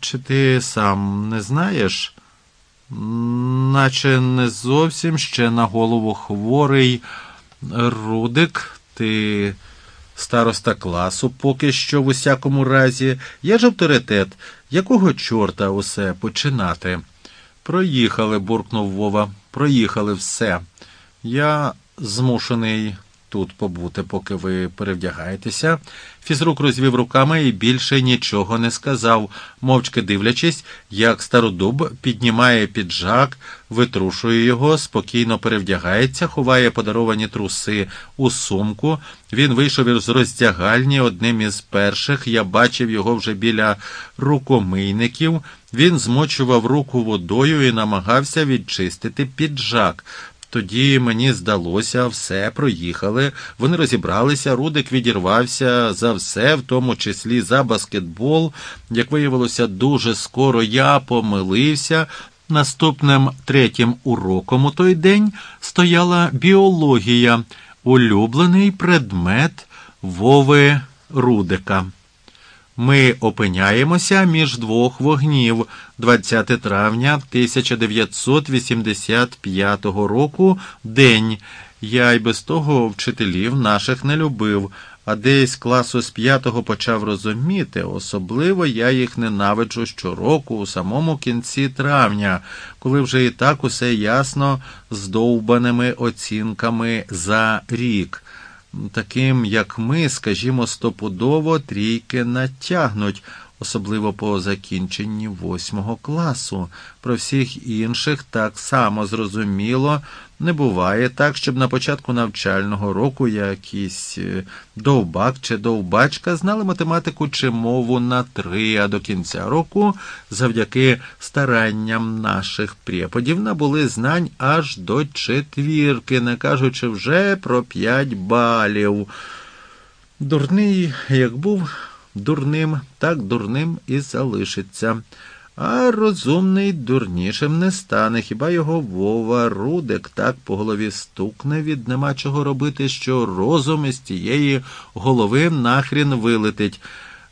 чи ти сам не знаєш? Наче не зовсім ще на голову хворий Рудик, ти староста класу поки що в усякому разі. Я ж авторитет. Якого чорта усе починати? Проїхали, буркнув Вова. Проїхали все. Я змушений тут побути, поки ви перевдягаєтеся. Фізрук розвів руками і більше нічого не сказав, мовчки дивлячись, як стародуб піднімає піджак, витрушує його, спокійно перевдягається, ховає подаровані труси у сумку. Він вийшов із роздягальні одним із перших. Я бачив його вже біля рукомийників. Він змочував руку водою і намагався відчистити піджак. Тоді мені здалося, все проїхали. Вони розібралися, Рудик відірвався за все, в тому числі за баскетбол. Як виявилося, дуже скоро я помилився. Наступним третім уроком у той день стояла біологія, улюблений предмет Вови Рудика. Ми опиняємося між двох вогнів 20 травня 1985 року день. Я й без того вчителів наших не любив, а десь класу з п'ятого почав розуміти, особливо я їх ненавиджу щороку у самому кінці травня, коли вже і так усе ясно з довбаними оцінками за рік таким, як ми, скажімо, стопудово трійки натягнуть, особливо по закінченні восьмого класу. Про всіх інших так само зрозуміло. Не буває так, щоб на початку навчального року якийсь е, довбак чи довбачка знали математику чи мову на три, а до кінця року, завдяки старанням наших преподів, набули знань аж до четвірки, не кажучи вже про п'ять балів. Дурний, як був дурним, так дурним і залишиться. А розумний дурнішим не стане. Хіба його Вова Рудик так по голові стукне від нема чого робити, що розум із тієї голови нахрін вилетить.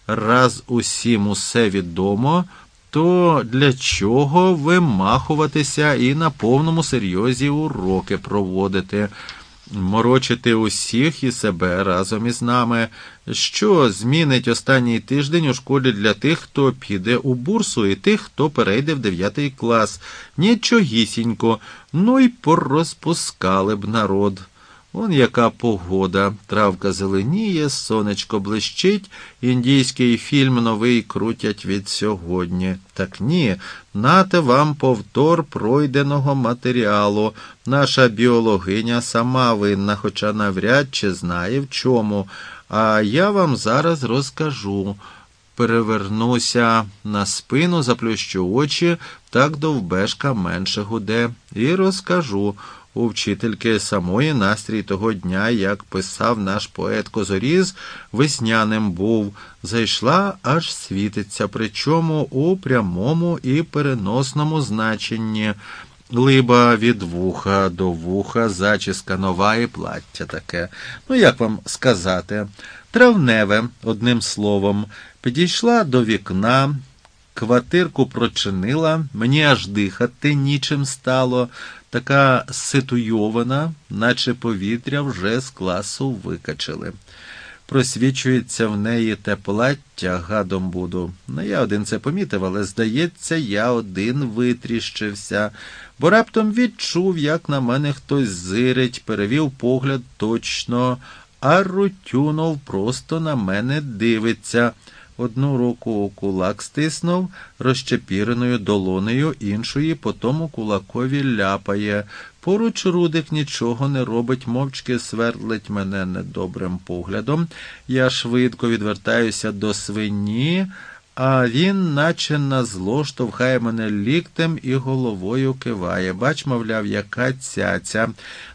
Раз усім усе відомо, то для чого вимахуватися і на повному серйозі уроки проводити? Морочити усіх і себе разом із нами, що змінить останній тиждень у школі для тих, хто піде у бурсу, і тих, хто перейде в дев'ятий клас. Нічогісінько, ну й порозпускали б народ. Он яка погода, травка зеленіє, сонечко блищить, індійський фільм новий крутять від сьогодні. Так ні, нате вам повтор пройденого матеріалу. Наша біологиня сама винна, хоча навряд чи знає в чому. А я вам зараз розкажу. Перевернуся на спину, заплющу очі, так довбешка менше гуде, і розкажу у вчительки самої настрій того дня, як писав наш поет Козоріз, весняним був, зайшла, аж світиться, причому у прямому і переносному значенні. Либа від вуха до вуха, зачіска нова і плаття таке. Ну, як вам сказати, травневе, одним словом, підійшла до вікна, квартирку прочинила, мені аж дихати нічим стало така ситуйована, наче повітря вже з класу викачали. Просвічується в неї те плаття, гадом буду. Ну, я один це помітив, але, здається, я один витріщився, бо раптом відчув, як на мене хтось зирить, перевів погляд точно, а Рутюнов просто на мене дивиться. Одну руку кулак стиснув розчепіреною долонею, іншої по тому кулакові ляпає. Поруч Рудик нічого не робить, мовчки свердлить мене недобрим поглядом. Я швидко відвертаюся до свині а він, наче на зло, штовхає мене ліктем і головою киває. Бач, мовляв, яка цяця.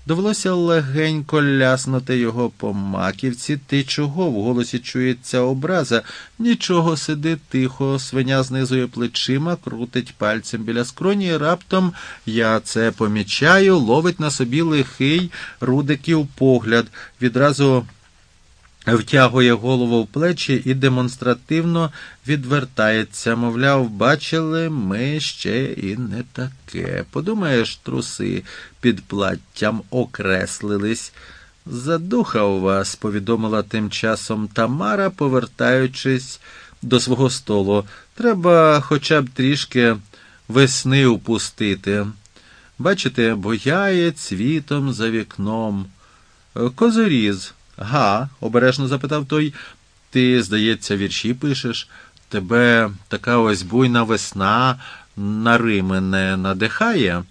Довелося легенько ляснути його по маківці. Ти чого? В голосі чується образа. Нічого сиди тихо, свиня знизує плечима, крутить пальцем біля скроні, раптом я це помічаю, ловить на собі лихий рудиків погляд. Відразу втягує голову в плечі і демонстративно відвертається, мовляв, бачили ми ще і не таке. Подумаєш, труси під платтям окреслились. Задуха у вас, повідомила тим часом Тамара, повертаючись до свого столу. Треба хоча б трішки весни упустити. Бачите, бояє цвітом за вікном. Козоріз. Га, обережно запитав той. Ти, здається, вірші пишеш. Тебе така ось буйна весна на Рими не надихає,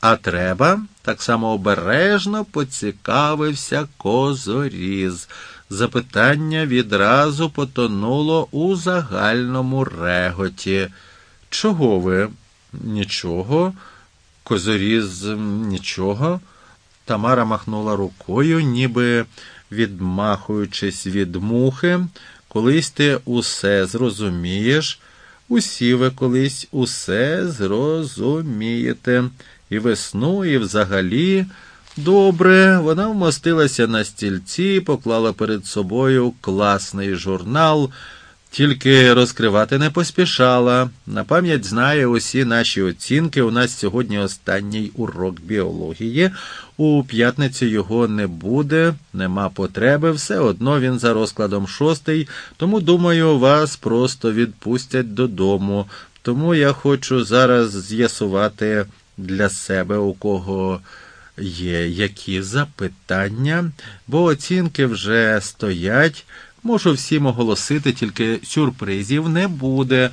а треба, так само обережно поцікавився козоріз. Запитання відразу потонуло у загальному реготі. Чого ви? Нічого. Козоріз нічого. Тамара махнула рукою, ніби відмахуючись від мухи. Колись ти усе зрозумієш, усі ви колись усе зрозумієте. І весну, і взагалі. Добре, вона вмостилася на стільці, поклала перед собою класний журнал, тільки розкривати не поспішала. На пам'ять знає усі наші оцінки. У нас сьогодні останній урок біології. У п'ятницю його не буде, нема потреби, все одно він за розкладом шостий, тому, думаю, вас просто відпустять додому. Тому я хочу зараз з'ясувати для себе, у кого є які запитання, бо оцінки вже стоять. Можу всім оголосити, тільки сюрпризів не буде.